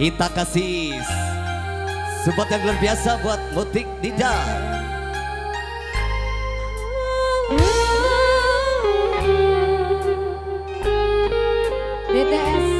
Kita kasih support yang luar biasa buat Mutik Dida. BTS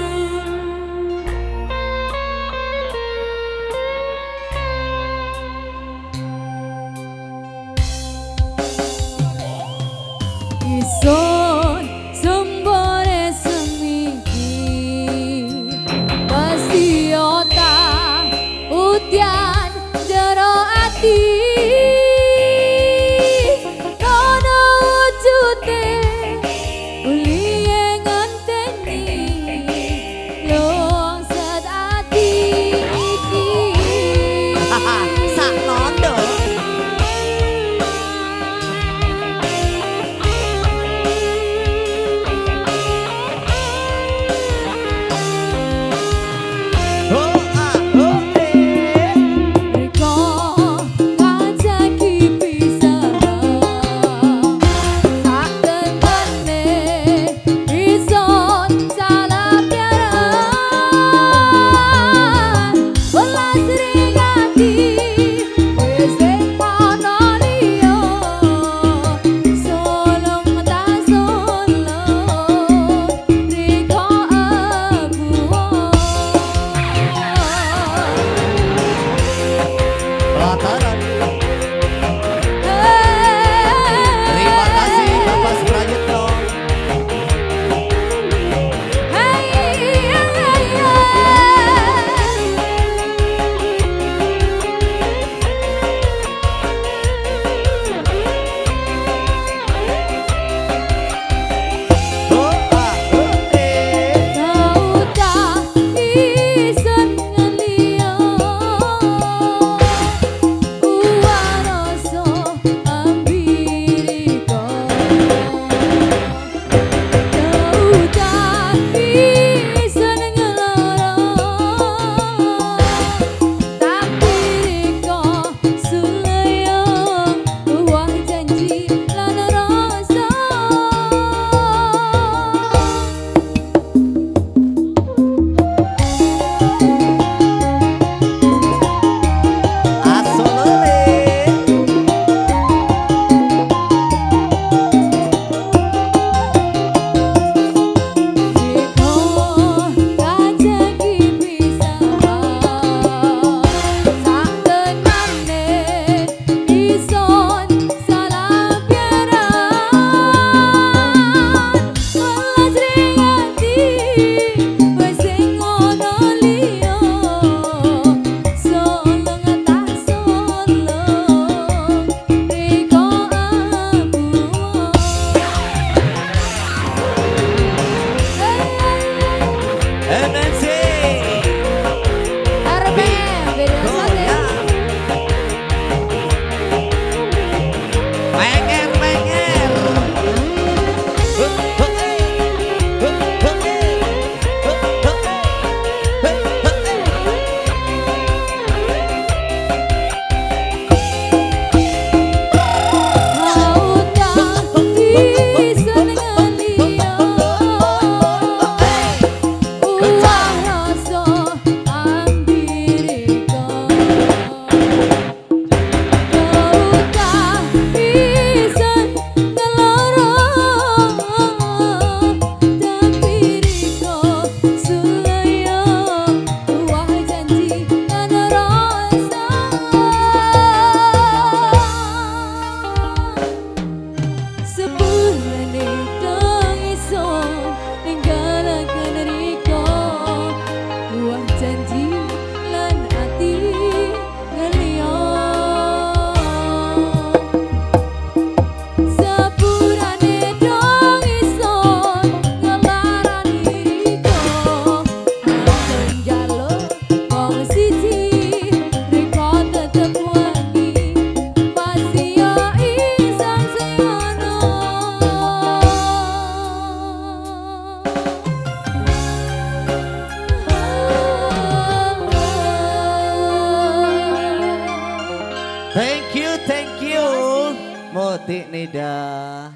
Tik nida.